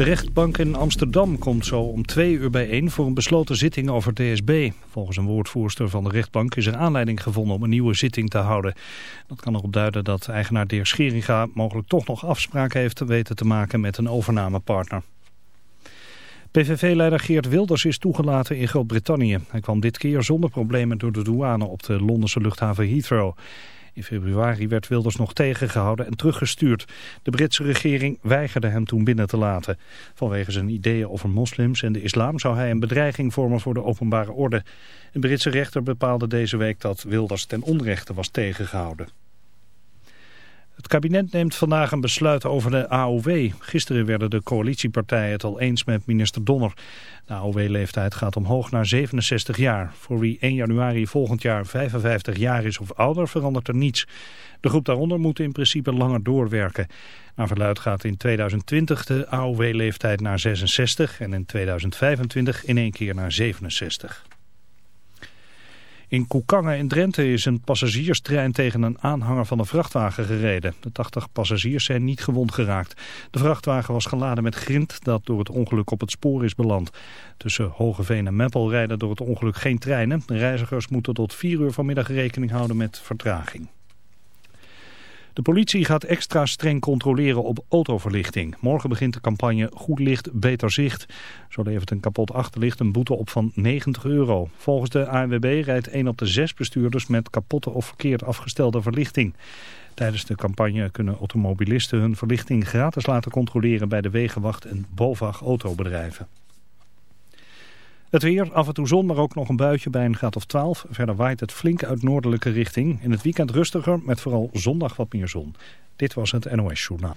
De rechtbank in Amsterdam komt zo om twee uur bijeen voor een besloten zitting over DSB. Volgens een woordvoerster van de rechtbank is er aanleiding gevonden om een nieuwe zitting te houden. Dat kan erop duiden dat eigenaar Deer Scheringa mogelijk toch nog afspraken heeft te weten te maken met een overnamepartner. PVV-leider Geert Wilders is toegelaten in Groot-Brittannië. Hij kwam dit keer zonder problemen door de douane op de Londense luchthaven Heathrow. In februari werd Wilders nog tegengehouden en teruggestuurd. De Britse regering weigerde hem toen binnen te laten. Vanwege zijn ideeën over moslims en de islam zou hij een bedreiging vormen voor de openbare orde. Een Britse rechter bepaalde deze week dat Wilders ten onrechte was tegengehouden. Het kabinet neemt vandaag een besluit over de AOW. Gisteren werden de coalitiepartijen het al eens met minister Donner. De AOW-leeftijd gaat omhoog naar 67 jaar. Voor wie 1 januari volgend jaar 55 jaar is of ouder verandert er niets. De groep daaronder moet in principe langer doorwerken. Naar verluid gaat in 2020 de AOW-leeftijd naar 66 en in 2025 in één keer naar 67. In Koekangen in Drenthe is een passagierstrein tegen een aanhanger van een vrachtwagen gereden. De 80 passagiers zijn niet gewond geraakt. De vrachtwagen was geladen met grind dat door het ongeluk op het spoor is beland. Tussen Hogeveen en Meppel rijden door het ongeluk geen treinen. Reizigers moeten tot 4 uur vanmiddag rekening houden met vertraging. De politie gaat extra streng controleren op autoverlichting. Morgen begint de campagne Goed Licht, Beter Zicht. Zo levert een kapot achterlicht een boete op van 90 euro. Volgens de ANWB rijdt 1 op de 6 bestuurders met kapotte of verkeerd afgestelde verlichting. Tijdens de campagne kunnen automobilisten hun verlichting gratis laten controleren bij de Wegenwacht en BOVAG autobedrijven. Het weer, af en toe zon, maar ook nog een buitje bij een graad of 12. Verder waait het flink uit noordelijke richting. In het weekend rustiger, met vooral zondag wat meer zon. Dit was het NOS Journaal.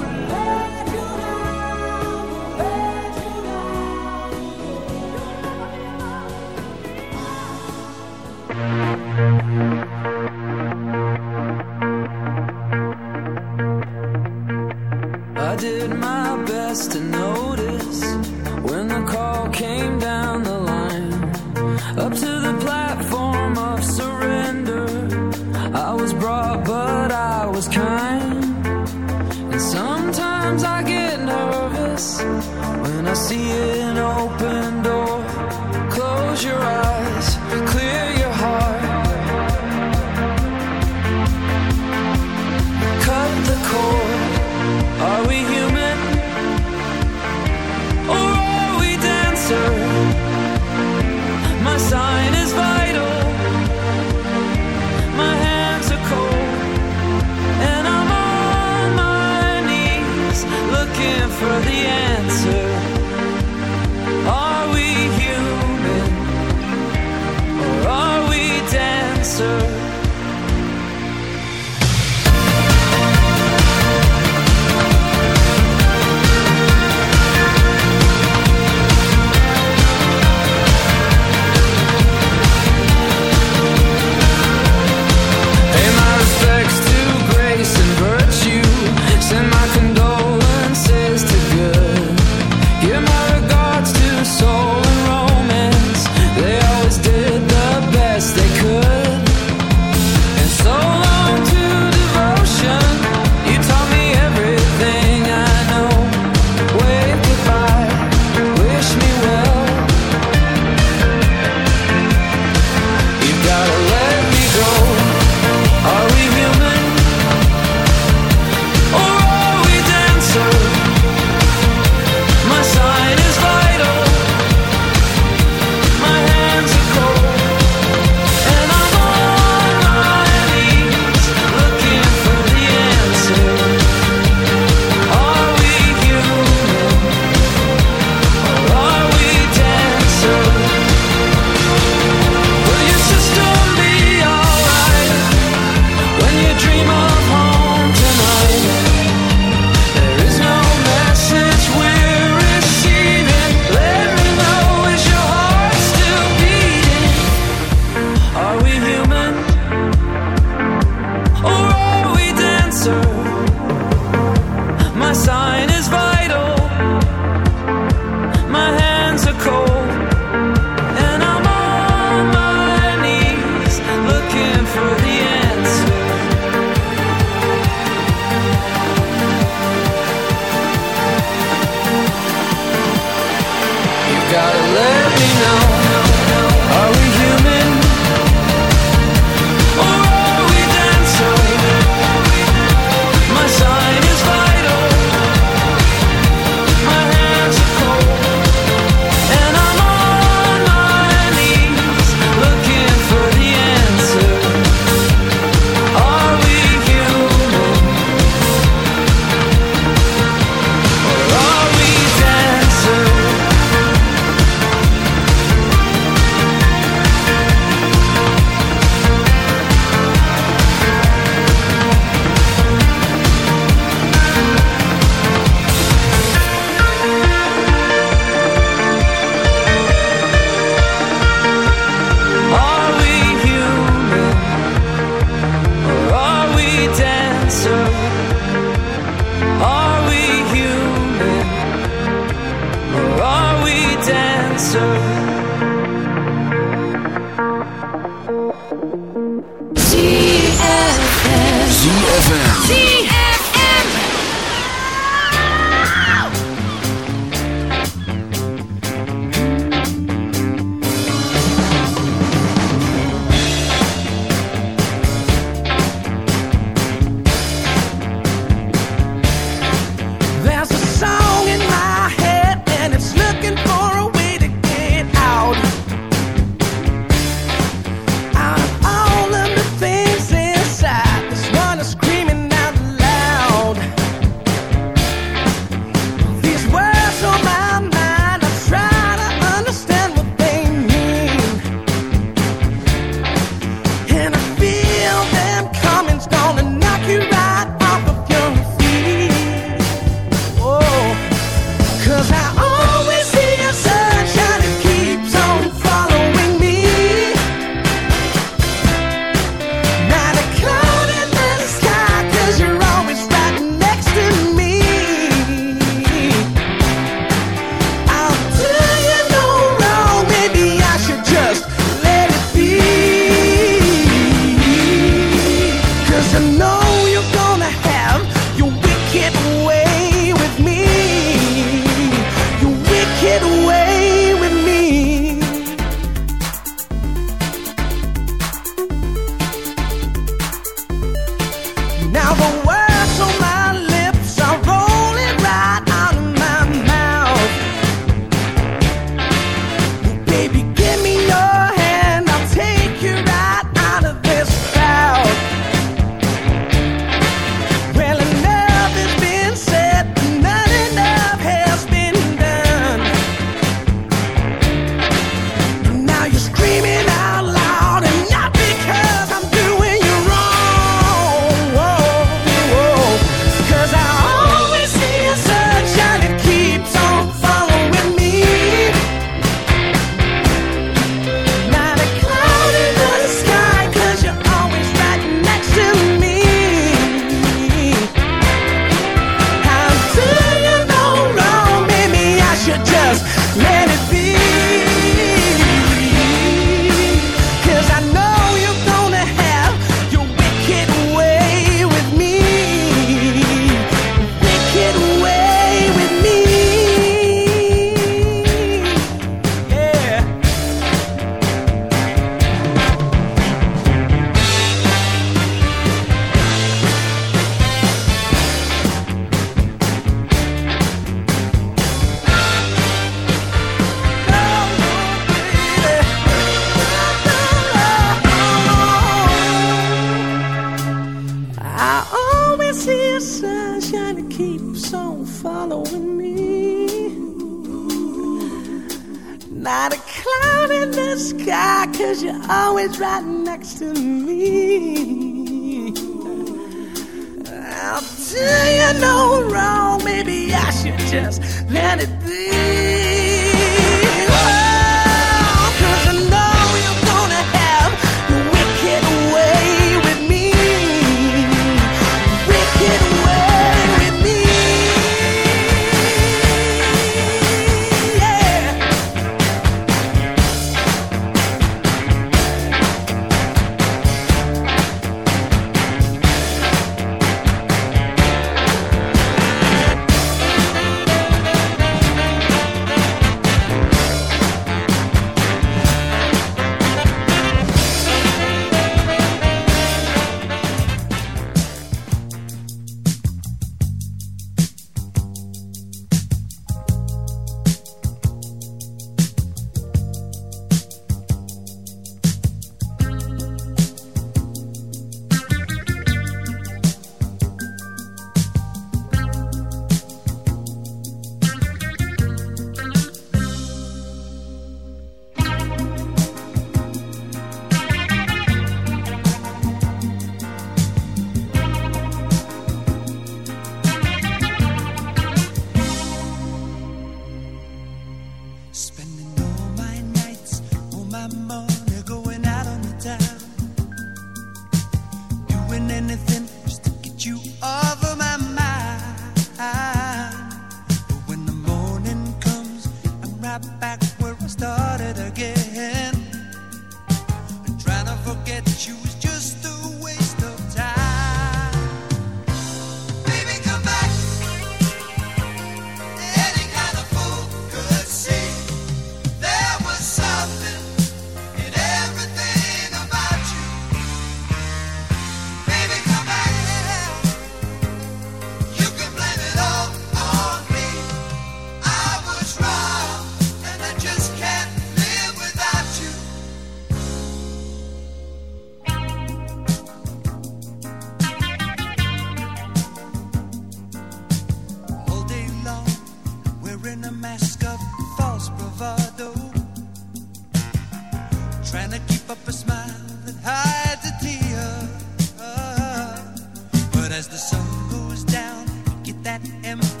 Sun goes down, get that empty